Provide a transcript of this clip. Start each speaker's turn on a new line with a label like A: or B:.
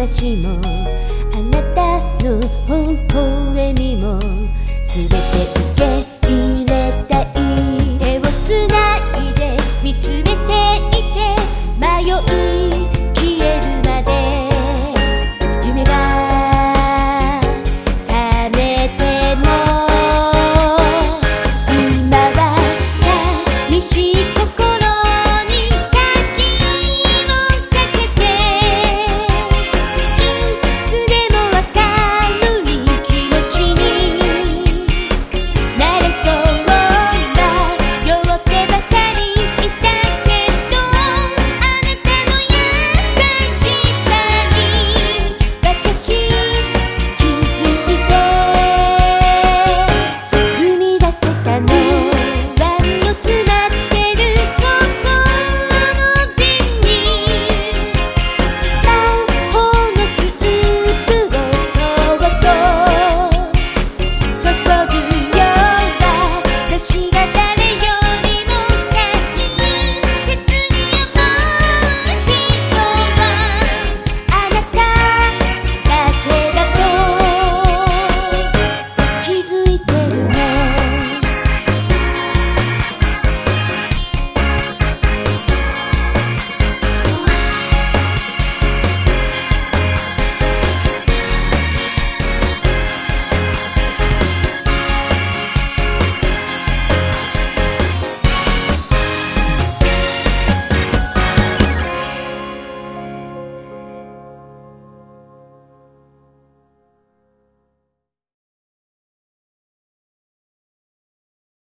A: 差しもあなたの微笑みも全て受け